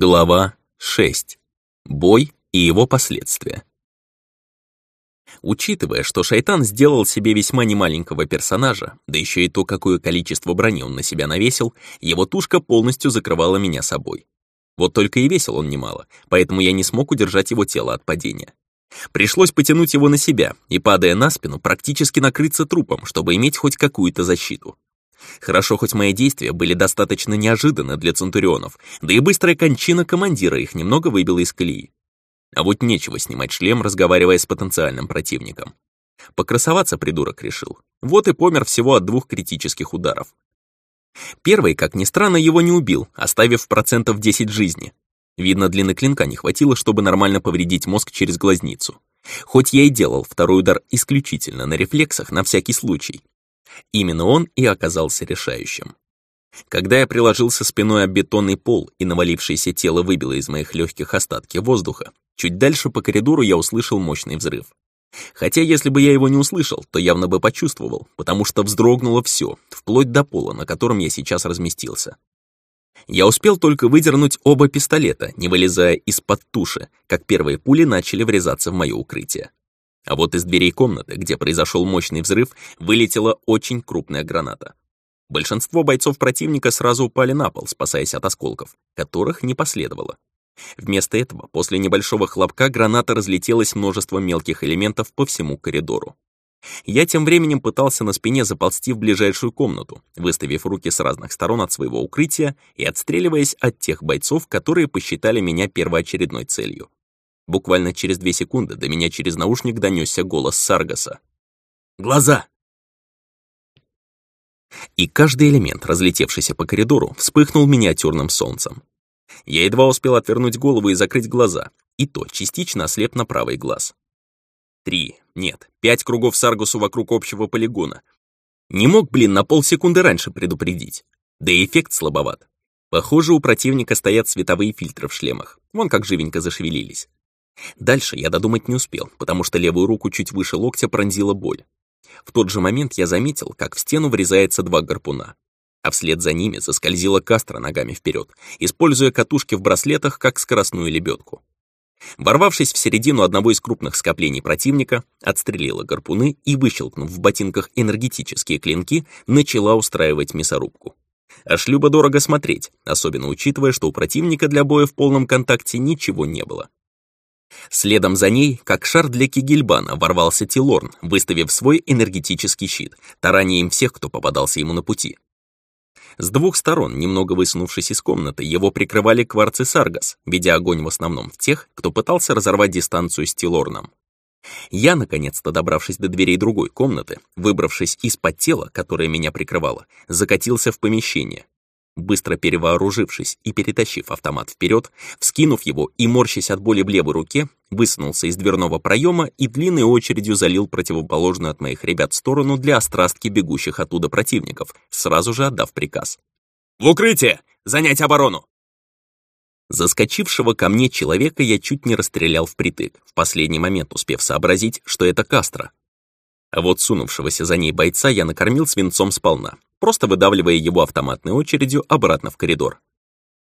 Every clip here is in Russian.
Глава 6. Бой и его последствия. Учитывая, что Шайтан сделал себе весьма немаленького персонажа, да еще и то, какое количество брони он на себя навесил, его тушка полностью закрывала меня собой. Вот только и весил он немало, поэтому я не смог удержать его тело от падения. Пришлось потянуть его на себя и, падая на спину, практически накрыться трупом, чтобы иметь хоть какую-то защиту. Хорошо, хоть мои действия были достаточно неожиданны для центурионов, да и быстрая кончина командира их немного выбила из колеи. А вот нечего снимать шлем, разговаривая с потенциальным противником. Покрасоваться придурок решил. Вот и помер всего от двух критических ударов. Первый, как ни странно, его не убил, оставив процентов 10 жизни. Видно, длины клинка не хватило, чтобы нормально повредить мозг через глазницу. Хоть я и делал второй удар исключительно на рефлексах на всякий случай, Именно он и оказался решающим. Когда я приложился спиной об бетонный пол и навалившееся тело выбило из моих легких остатки воздуха, чуть дальше по коридору я услышал мощный взрыв. Хотя если бы я его не услышал, то явно бы почувствовал, потому что вздрогнуло все, вплоть до пола, на котором я сейчас разместился. Я успел только выдернуть оба пистолета, не вылезая из-под туши, как первые пули начали врезаться в мое укрытие. А вот из дверей комнаты, где произошел мощный взрыв, вылетела очень крупная граната. Большинство бойцов противника сразу упали на пол, спасаясь от осколков, которых не последовало. Вместо этого, после небольшого хлопка, граната разлетелась множеством мелких элементов по всему коридору. Я тем временем пытался на спине заползти в ближайшую комнату, выставив руки с разных сторон от своего укрытия и отстреливаясь от тех бойцов, которые посчитали меня первоочередной целью. Буквально через две секунды до меня через наушник донесся голос Саргаса. «Глаза!» И каждый элемент, разлетевшийся по коридору, вспыхнул миниатюрным солнцем. Я едва успел отвернуть голову и закрыть глаза, и то частично ослеп на правый глаз. Три, нет, пять кругов Саргусу вокруг общего полигона. Не мог, блин, на полсекунды раньше предупредить. Да и эффект слабоват. Похоже, у противника стоят световые фильтры в шлемах. Вон как живенько зашевелились. Дальше я додумать не успел, потому что левую руку чуть выше локтя пронзила боль. В тот же момент я заметил, как в стену врезается два гарпуна. А вслед за ними заскользила кастра ногами вперед, используя катушки в браслетах как скоростную лебедку. Ворвавшись в середину одного из крупных скоплений противника, отстрелила гарпуны и, выщелкнув в ботинках энергетические клинки, начала устраивать мясорубку. Аж любо дорого смотреть, особенно учитывая, что у противника для боя в полном контакте ничего не было. Следом за ней, как шар для Кигельбана, ворвался Тилорн, выставив свой энергетический щит, тараня им всех, кто попадался ему на пути. С двух сторон, немного высунувшись из комнаты, его прикрывали кварцы Саргас, ведя огонь в основном в тех, кто пытался разорвать дистанцию с Тилорном. Я, наконец-то добравшись до дверей другой комнаты, выбравшись из-под тела, которое меня прикрывало, закатился в помещение, Быстро перевооружившись и перетащив автомат вперед, вскинув его и морщась от боли в левой руке, высунулся из дверного проема и длинной очередью залил противоположную от моих ребят сторону для острастки бегущих оттуда противников, сразу же отдав приказ. «В укрытие! Занять оборону!» Заскочившего ко мне человека я чуть не расстрелял впритык, в последний момент успев сообразить, что это Кастро. А вот сунувшегося за ней бойца я накормил свинцом сполна, просто выдавливая его автоматной очередью обратно в коридор.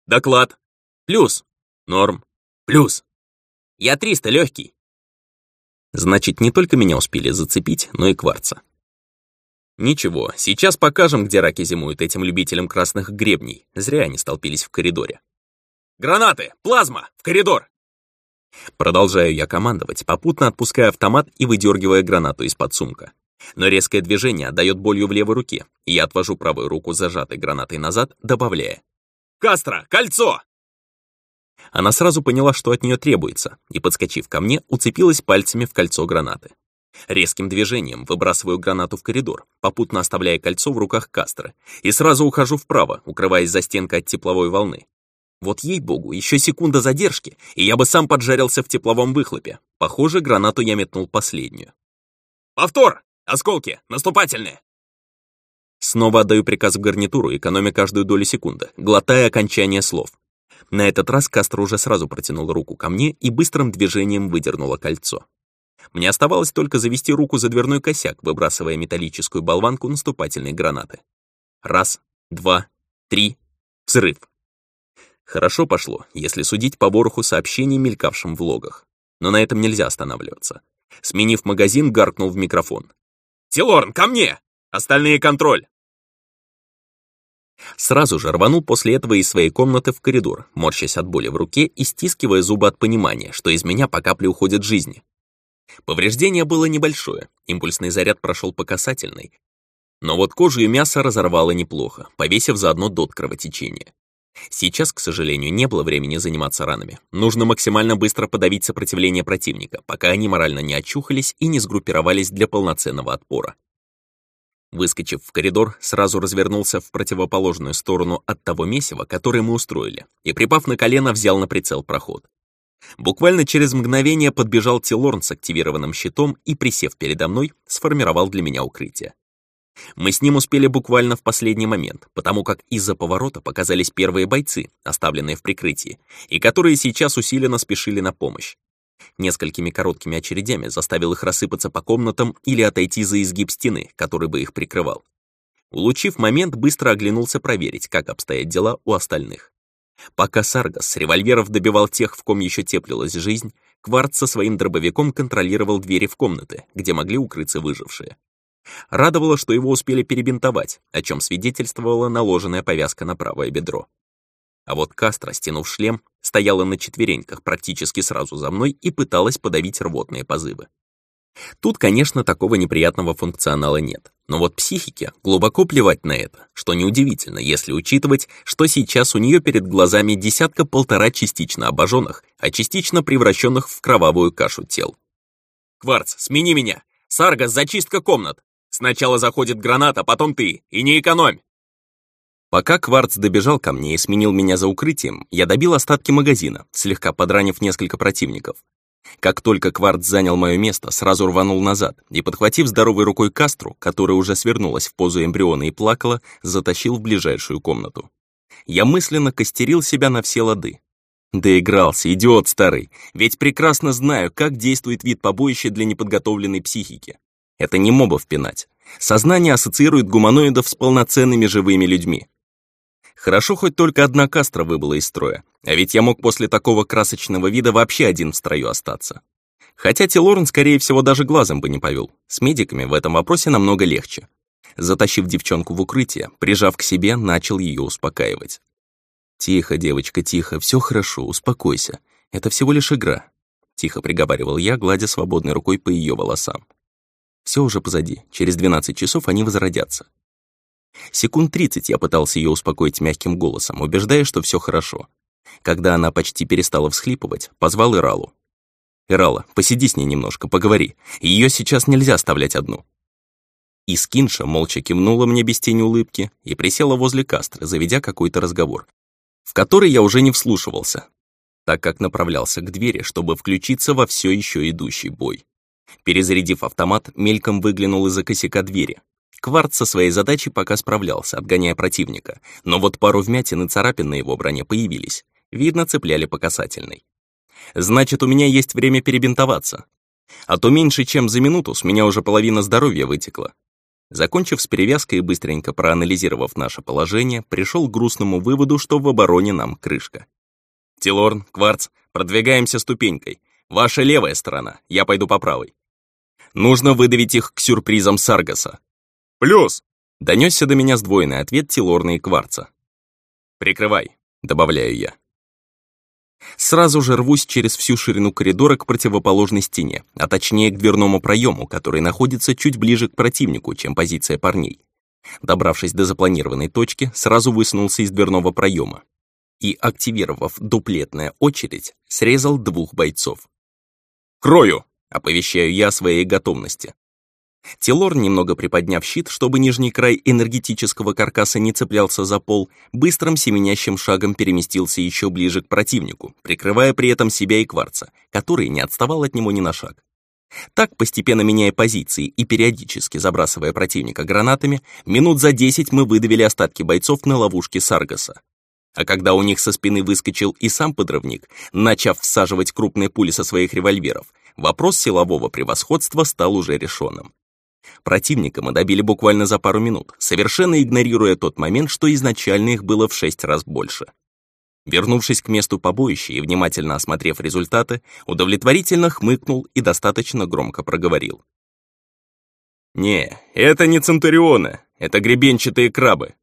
«Доклад. Плюс. Норм. Плюс. Я 300 легкий. Значит, не только меня успели зацепить, но и кварца. Ничего, сейчас покажем, где раки зимуют этим любителям красных гребней. Зря они столпились в коридоре. «Гранаты! Плазма! В коридор!» Продолжаю я командовать, попутно отпуская автомат и выдергивая гранату из-под сумка. Но резкое движение отдает болью в левой руке, и я отвожу правую руку зажатой гранатой назад, добавляя. «Кастро, кольцо!» Она сразу поняла, что от нее требуется, и, подскочив ко мне, уцепилась пальцами в кольцо гранаты. Резким движением выбрасываю гранату в коридор, попутно оставляя кольцо в руках Кастро, и сразу ухожу вправо, укрываясь за стенкой от тепловой волны. Вот ей-богу, еще секунда задержки, и я бы сам поджарился в тепловом выхлопе. Похоже, гранату я метнул последнюю. «Повтор! Осколки! Наступательные!» Снова отдаю приказ в гарнитуру, экономя каждую долю секунды, глотая окончание слов. На этот раз Кастро уже сразу протянул руку ко мне и быстрым движением выдернула кольцо. Мне оставалось только завести руку за дверной косяк, выбрасывая металлическую болванку наступательной гранаты. Раз, два, три, взрыв. Хорошо пошло, если судить по вороху сообщений, мелькавшим в логах. Но на этом нельзя останавливаться. Сменив магазин, гаркнул в микрофон. «Тилорн, ко мне! Остальные контроль!» Сразу же рванул после этого из своей комнаты в коридор, морщась от боли в руке и стискивая зубы от понимания, что из меня по капле уходят жизни. Повреждение было небольшое, импульсный заряд прошел по касательной, но вот кожу и мясо разорвало неплохо, повесив заодно дот кровотечения. Сейчас, к сожалению, не было времени заниматься ранами. Нужно максимально быстро подавить сопротивление противника, пока они морально не очухались и не сгруппировались для полноценного отпора. Выскочив в коридор, сразу развернулся в противоположную сторону от того месива, которое мы устроили, и, припав на колено, взял на прицел проход. Буквально через мгновение подбежал Тилорн с активированным щитом и, присев передо мной, сформировал для меня укрытие. Мы с ним успели буквально в последний момент, потому как из-за поворота показались первые бойцы, оставленные в прикрытии, и которые сейчас усиленно спешили на помощь. Несколькими короткими очередями заставил их рассыпаться по комнатам или отойти за изгиб стены, который бы их прикрывал. Улучив момент, быстро оглянулся проверить, как обстоят дела у остальных. Пока Саргас с револьверов добивал тех, в ком еще теплилась жизнь, Кварц со своим дробовиком контролировал двери в комнаты, где могли укрыться выжившие. Радовало, что его успели перебинтовать, о чем свидетельствовала наложенная повязка на правое бедро. А вот Кастро, стянув шлем, стояла на четвереньках практически сразу за мной и пыталась подавить рвотные позывы. Тут, конечно, такого неприятного функционала нет. Но вот психике глубоко плевать на это, что неудивительно, если учитывать, что сейчас у нее перед глазами десятка-полтора частично обожженных, а частично превращенных в кровавую кашу тел. «Кварц, смени меня! Сарга, зачистка комнат! Сначала заходит граната, потом ты, и не экономь!» Пока Кварц добежал ко мне и сменил меня за укрытием, я добил остатки магазина, слегка подранив несколько противников. Как только Кварц занял мое место, сразу рванул назад и, подхватив здоровой рукой Кастру, которая уже свернулась в позу эмбриона и плакала, затащил в ближайшую комнату. Я мысленно костерил себя на все лады. Доигрался, идиот старый, ведь прекрасно знаю, как действует вид побоища для неподготовленной психики. Это не мобов пинать. Сознание ассоциирует гуманоидов с полноценными живыми людьми. Хорошо, хоть только одна кастра выбыла из строя, а ведь я мог после такого красочного вида вообще один в строю остаться. Хотя Тилорн, скорее всего, даже глазом бы не повел. С медиками в этом вопросе намного легче. Затащив девчонку в укрытие, прижав к себе, начал ее успокаивать. «Тихо, девочка, тихо, все хорошо, успокойся. Это всего лишь игра», — тихо приговаривал я, гладя свободной рукой по ее волосам. Все уже позади, через 12 часов они возродятся. Секунд тридцать я пытался ее успокоить мягким голосом, убеждая, что все хорошо. Когда она почти перестала всхлипывать, позвал Иралу. «Ирала, посиди с ней немножко, поговори. Ее сейчас нельзя оставлять одну». И Скинша молча кивнула мне без тени улыбки и присела возле Кастры, заведя какой-то разговор, в который я уже не вслушивался, так как направлялся к двери, чтобы включиться во все еще идущий бой. Перезарядив автомат, мельком выглянул из-за косяка двери, Кварт со своей задачей пока справлялся, отгоняя противника, но вот пару вмятин и царапин на его броне появились. Видно, цепляли по касательной. Значит, у меня есть время перебинтоваться. А то меньше, чем за минуту, с меня уже половина здоровья вытекла. Закончив с перевязкой и быстренько проанализировав наше положение, пришел к грустному выводу, что в обороне нам крышка. «Тилорн, Кварц, продвигаемся ступенькой. Ваша левая сторона, я пойду по правой. Нужно выдавить их к сюрпризам Саргаса. «Плюс!» — донесся до меня сдвоенный ответ Тилорна и Кварца. «Прикрывай», — добавляю я. Сразу же рвусь через всю ширину коридора к противоположной стене, а точнее к дверному проему, который находится чуть ближе к противнику, чем позиция парней. Добравшись до запланированной точки, сразу высунулся из дверного проема и, активировав дуплетная очередь, срезал двух бойцов. «Крою!» — оповещаю я о своей готовности. Телор, немного приподняв щит, чтобы нижний край энергетического каркаса не цеплялся за пол, быстрым семенящим шагом переместился еще ближе к противнику, прикрывая при этом себя и кварца, который не отставал от него ни на шаг. Так, постепенно меняя позиции и периодически забрасывая противника гранатами, минут за десять мы выдавили остатки бойцов на ловушке Саргаса. А когда у них со спины выскочил и сам подрывник, начав всаживать крупные пули со своих револьверов, вопрос силового превосходства стал уже решенным. Противника мы добили буквально за пару минут, совершенно игнорируя тот момент, что изначально их было в шесть раз больше. Вернувшись к месту побоища и внимательно осмотрев результаты, удовлетворительно хмыкнул и достаточно громко проговорил. «Не, это не центурионы, это гребенчатые крабы».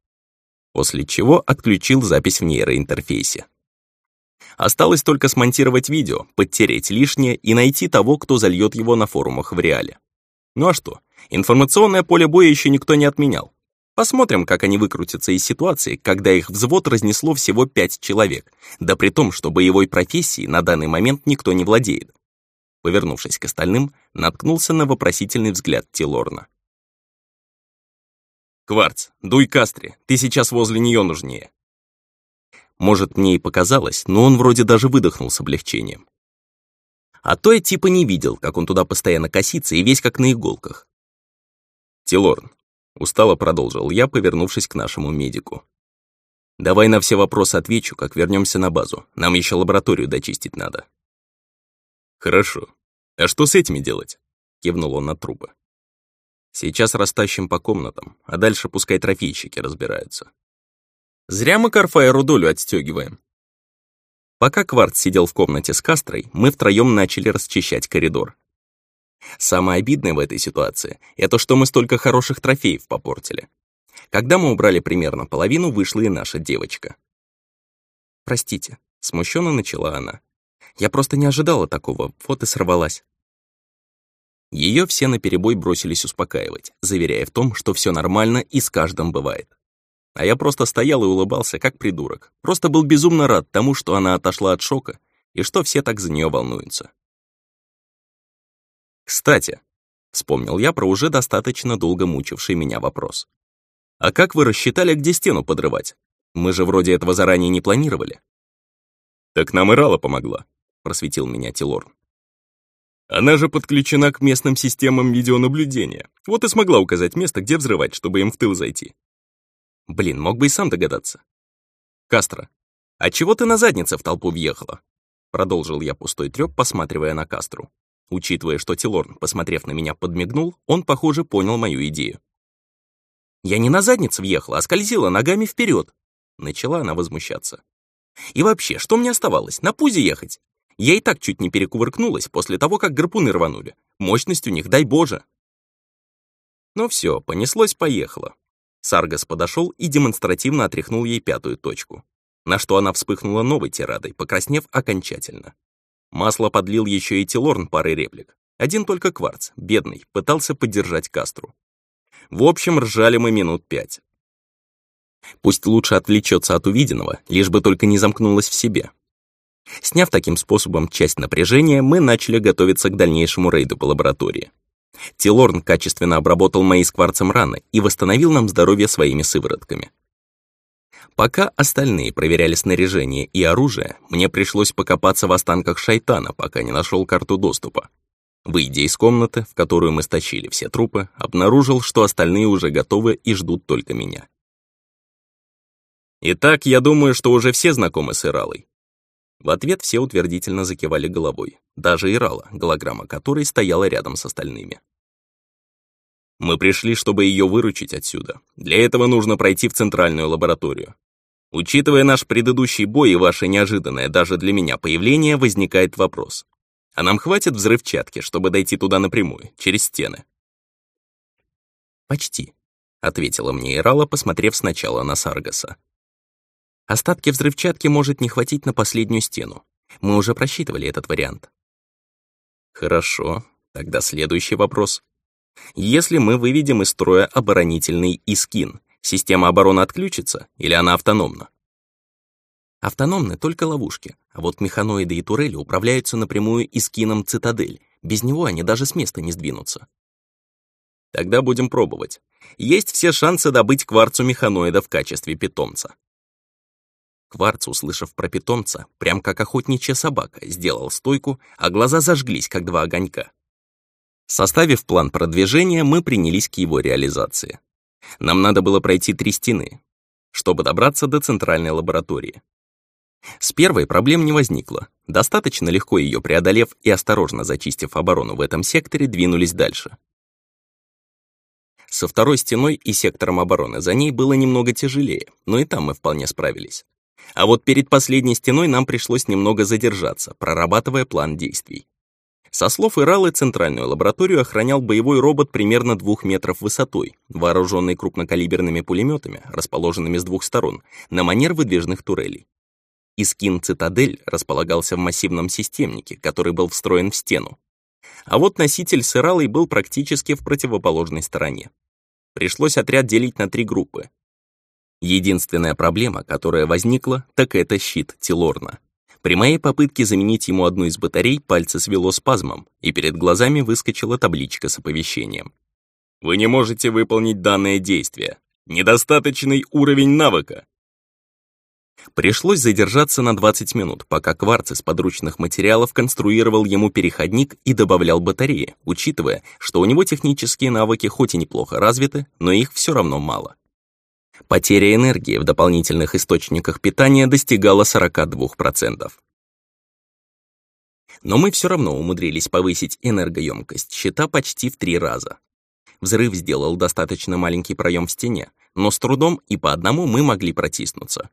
После чего отключил запись в нейроинтерфейсе. Осталось только смонтировать видео, подтереть лишнее и найти того, кто зальет его на форумах в реале. Ну а что, информационное поле боя еще никто не отменял. Посмотрим, как они выкрутятся из ситуации, когда их взвод разнесло всего пять человек, да при том, что боевой профессией на данный момент никто не владеет. Повернувшись к остальным, наткнулся на вопросительный взгляд Тилорна. «Кварц, дуй Кастри, ты сейчас возле нее нужнее». Может, мне и показалось, но он вроде даже выдохнул с облегчением. А то я типа не видел, как он туда постоянно косится и весь как на иголках. Тилорн, устало продолжил я, повернувшись к нашему медику. Давай на все вопросы отвечу, как вернемся на базу. Нам еще лабораторию дочистить надо. Хорошо. А что с этими делать? Кивнул он на трубы. Сейчас растащим по комнатам, а дальше пускай трофейщики разбираются. Зря мы Карфаеру долю отстегиваем. Пока Кварт сидел в комнате с Кастрой, мы втроем начали расчищать коридор. Самое обидное в этой ситуации — это что мы столько хороших трофеев попортили. Когда мы убрали примерно половину, вышла и наша девочка. «Простите», — смущенно начала она. «Я просто не ожидала такого, вот и сорвалась». Ее все наперебой бросились успокаивать, заверяя в том, что все нормально и с каждым бывает. А я просто стоял и улыбался, как придурок. Просто был безумно рад тому, что она отошла от шока и что все так за нее волнуются. «Кстати», — вспомнил я про уже достаточно долго мучивший меня вопрос. «А как вы рассчитали, где стену подрывать? Мы же вроде этого заранее не планировали». «Так нам и Рала помогла», — просветил меня Тилорн. Она же подключена к местным системам видеонаблюдения. Вот и смогла указать место, где взрывать, чтобы им в тыл зайти. Блин, мог бы и сам догадаться. Кастро, а чего ты на заднице в толпу въехала? Продолжил я пустой трёп, посматривая на Кастру. Учитывая, что Тилорн, посмотрев на меня, подмигнул, он, похоже, понял мою идею. «Я не на задницу въехала, а скользила ногами вперед. Начала она возмущаться. «И вообще, что мне оставалось? На пузе ехать? Я и так чуть не перекувыркнулась после того, как гарпуны рванули. Мощность у них, дай боже!» Ну все, понеслось-поехало. Саргас подошел и демонстративно отряхнул ей пятую точку, на что она вспыхнула новой тирадой, покраснев окончательно. Масло подлил еще и Тилорн парой реплик. Один только Кварц, бедный, пытался поддержать Кастру. В общем, ржали мы минут пять. Пусть лучше отвлечется от увиденного, лишь бы только не замкнулась в себе. Сняв таким способом часть напряжения, мы начали готовиться к дальнейшему рейду по лаборатории. Тилорн качественно обработал мои с кварцем раны и восстановил нам здоровье своими сыворотками. Пока остальные проверяли снаряжение и оружие, мне пришлось покопаться в останках шайтана, пока не нашел карту доступа. Выйдя из комнаты, в которую мы стащили все трупы, обнаружил, что остальные уже готовы и ждут только меня. Итак, я думаю, что уже все знакомы с Иралой. В ответ все утвердительно закивали головой, даже Ирала, голограмма которой стояла рядом с остальными. Мы пришли, чтобы ее выручить отсюда. Для этого нужно пройти в центральную лабораторию. Учитывая наш предыдущий бой и ваше неожиданное даже для меня появление, возникает вопрос. А нам хватит взрывчатки, чтобы дойти туда напрямую, через стены? «Почти», — ответила мне Ирала, посмотрев сначала на Саргаса. «Остатки взрывчатки может не хватить на последнюю стену. Мы уже просчитывали этот вариант». «Хорошо, тогда следующий вопрос. Если мы выведем из строя оборонительный Искин, система обороны отключится или она автономна? Автономны только ловушки, а вот механоиды и турели управляются напрямую Искином Цитадель. Без него они даже с места не сдвинутся. Тогда будем пробовать. Есть все шансы добыть кварцу механоида в качестве питомца. Кварц, услышав про питомца, прям как охотничья собака, сделал стойку, а глаза зажглись, как два огонька. Составив план продвижения, мы принялись к его реализации. Нам надо было пройти три стены, чтобы добраться до центральной лаборатории. С первой проблем не возникло. Достаточно легко ее преодолев и осторожно зачистив оборону в этом секторе, двинулись дальше. Со второй стеной и сектором обороны за ней было немного тяжелее, но и там мы вполне справились. А вот перед последней стеной нам пришлось немного задержаться, прорабатывая план действий. Со слов Иралы, центральную лабораторию охранял боевой робот примерно двух метров высотой, вооруженный крупнокалиберными пулеметами, расположенными с двух сторон, на манер выдвижных турелей. Искин «Цитадель» располагался в массивном системнике, который был встроен в стену. А вот носитель с Иралой был практически в противоположной стороне. Пришлось отряд делить на три группы. Единственная проблема, которая возникла, так это щит Тилорна. При моей попытке заменить ему одну из батарей пальцы свело спазмом, и перед глазами выскочила табличка с оповещением. «Вы не можете выполнить данное действие. Недостаточный уровень навыка». Пришлось задержаться на 20 минут, пока Кварц из подручных материалов конструировал ему переходник и добавлял батареи, учитывая, что у него технические навыки хоть и неплохо развиты, но их все равно мало. Потеря энергии в дополнительных источниках питания достигала 42%. Но мы все равно умудрились повысить энергоемкость щита почти в три раза. Взрыв сделал достаточно маленький проем в стене, но с трудом и по одному мы могли протиснуться.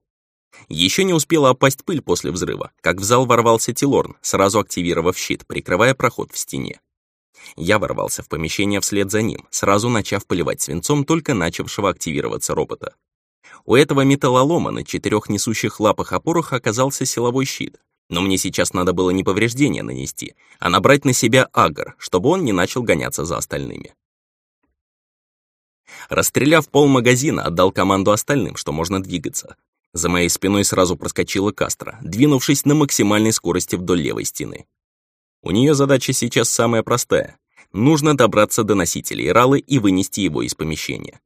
Еще не успела опасть пыль после взрыва, как в зал ворвался Тилорн, сразу активировав щит, прикрывая проход в стене. Я ворвался в помещение вслед за ним, сразу начав поливать свинцом только начавшего активироваться робота. У этого металлолома на четырех несущих лапах-опорах оказался силовой щит, но мне сейчас надо было не повреждение нанести, а набрать на себя агр, чтобы он не начал гоняться за остальными. Расстреляв пол магазина, отдал команду остальным, что можно двигаться. За моей спиной сразу проскочила Кастро, двинувшись на максимальной скорости вдоль левой стены. У нее задача сейчас самая простая. Нужно добраться до носителя Иралы и вынести его из помещения.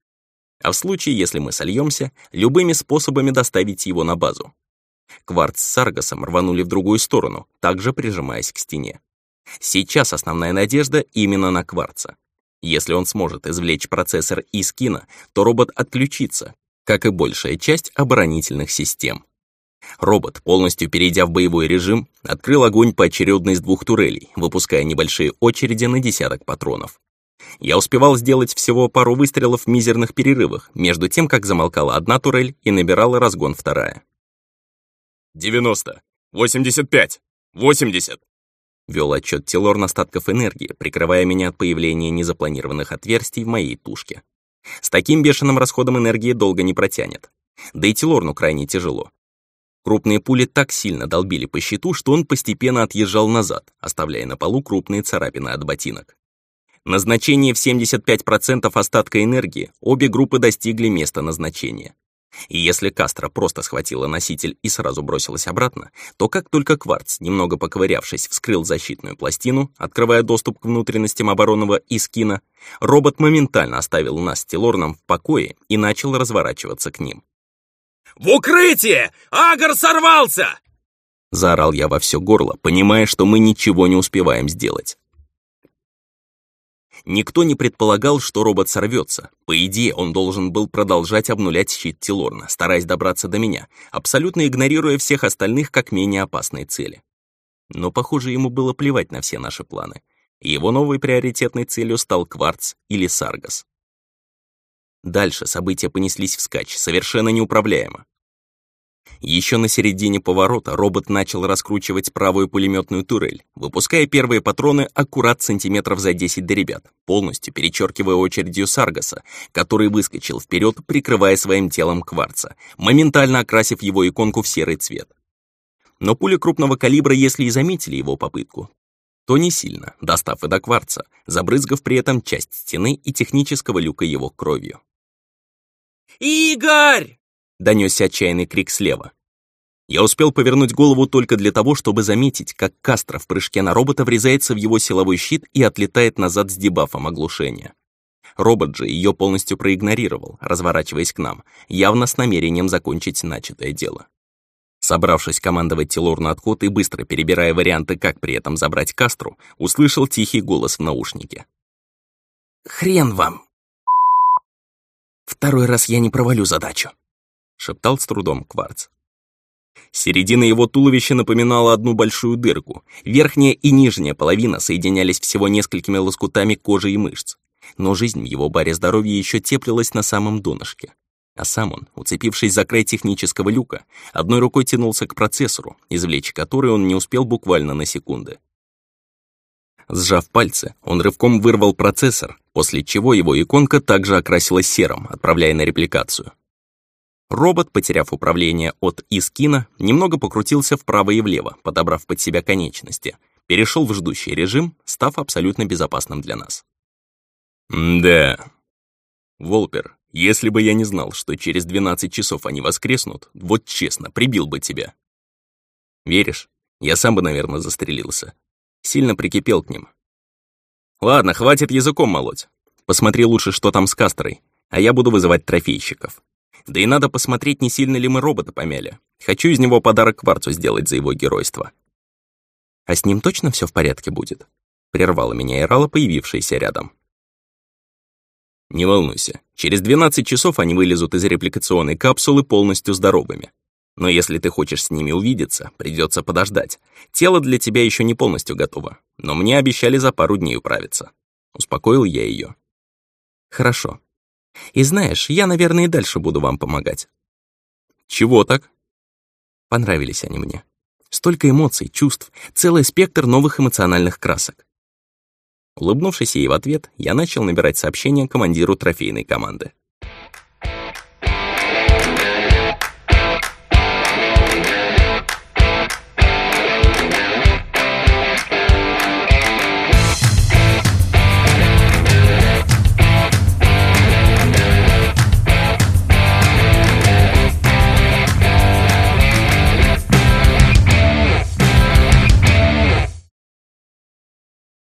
А в случае, если мы сольемся, любыми способами доставить его на базу. Кварц с Саргасом рванули в другую сторону, также прижимаясь к стене. Сейчас основная надежда именно на Кварца. Если он сможет извлечь процессор из кино, то робот отключится, как и большая часть оборонительных систем. Робот, полностью перейдя в боевой режим, открыл огонь поочередно из двух турелей, выпуская небольшие очереди на десяток патронов. Я успевал сделать всего пару выстрелов в мизерных перерывах, между тем, как замолкала одна турель и набирала разгон вторая. «Девяносто! Восемьдесят пять! Восемьдесят!» Вел отчет Телорн остатков энергии, прикрывая меня от появления незапланированных отверстий в моей тушке. С таким бешеным расходом энергии долго не протянет. Да и Телорну крайне тяжело. Крупные пули так сильно долбили по щиту, что он постепенно отъезжал назад, оставляя на полу крупные царапины от ботинок. Назначение в 75% остатка энергии обе группы достигли места назначения. И если Кастро просто схватила носитель и сразу бросилась обратно, то как только Кварц, немного поковырявшись, вскрыл защитную пластину, открывая доступ к внутренностям оборонного искина, робот моментально оставил нас с Телорном в покое и начал разворачиваться к ним. «В укрытие! Агар сорвался!» Заорал я во все горло, понимая, что мы ничего не успеваем сделать. Никто не предполагал, что робот сорвется. По идее, он должен был продолжать обнулять щит Тилорна, стараясь добраться до меня, абсолютно игнорируя всех остальных как менее опасные цели. Но, похоже, ему было плевать на все наши планы. Его новой приоритетной целью стал Кварц или Саргас. Дальше события понеслись вскачь, совершенно неуправляемо. Еще на середине поворота робот начал раскручивать правую пулеметную турель, выпуская первые патроны аккурат сантиметров за 10 до ребят, полностью перечеркивая очередью Саргаса, который выскочил вперед, прикрывая своим телом кварца, моментально окрасив его иконку в серый цвет. Но пули крупного калибра, если и заметили его попытку, то не сильно, достав и до кварца, забрызгав при этом часть стены и технического люка его кровью. «Игорь!» — донесся отчаянный крик слева. Я успел повернуть голову только для того, чтобы заметить, как Кастро в прыжке на робота врезается в его силовой щит и отлетает назад с дебафом оглушения. Робот же ее полностью проигнорировал, разворачиваясь к нам, явно с намерением закончить начатое дело. Собравшись командовать Тилор на отход и быстро перебирая варианты, как при этом забрать Кастру, услышал тихий голос в наушнике. «Хрен вам!» «Второй раз я не провалю задачу», — шептал с трудом Кварц. Середина его туловища напоминала одну большую дырку. Верхняя и нижняя половина соединялись всего несколькими лоскутами кожи и мышц. Но жизнь в его баре здоровья еще теплилась на самом донышке. А сам он, уцепившись за край технического люка, одной рукой тянулся к процессору, извлечь который он не успел буквально на секунды. Сжав пальцы, он рывком вырвал процессор, после чего его иконка также окрасилась серым, отправляя на репликацию. Робот, потеряв управление от Искина, немного покрутился вправо и влево, подобрав под себя конечности, перешел в ждущий режим, став абсолютно безопасным для нас. «Да. Волпер, если бы я не знал, что через 12 часов они воскреснут, вот честно, прибил бы тебя. Веришь? Я сам бы, наверное, застрелился. Сильно прикипел к ним. Ладно, хватит языком молоть. Посмотри лучше, что там с Кастрой, а я буду вызывать трофейщиков. Да и надо посмотреть, не сильно ли мы робота помяли. Хочу из него подарок кварцу сделать за его геройство. А с ним точно все в порядке будет? Прервала меня Ирала, появившаяся рядом. Не волнуйся, через 12 часов они вылезут из репликационной капсулы полностью здоровыми. Но если ты хочешь с ними увидеться, придется подождать. Тело для тебя еще не полностью готово, но мне обещали за пару дней управиться. Успокоил я ее. Хорошо. И знаешь, я, наверное, и дальше буду вам помогать. Чего так? Понравились они мне. Столько эмоций, чувств, целый спектр новых эмоциональных красок. Улыбнувшись ей в ответ, я начал набирать сообщение командиру трофейной команды.